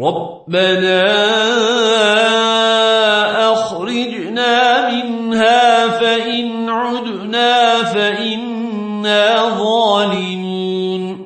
ربنا أخرجنا منها فإن عدنا فإنا ظالمون.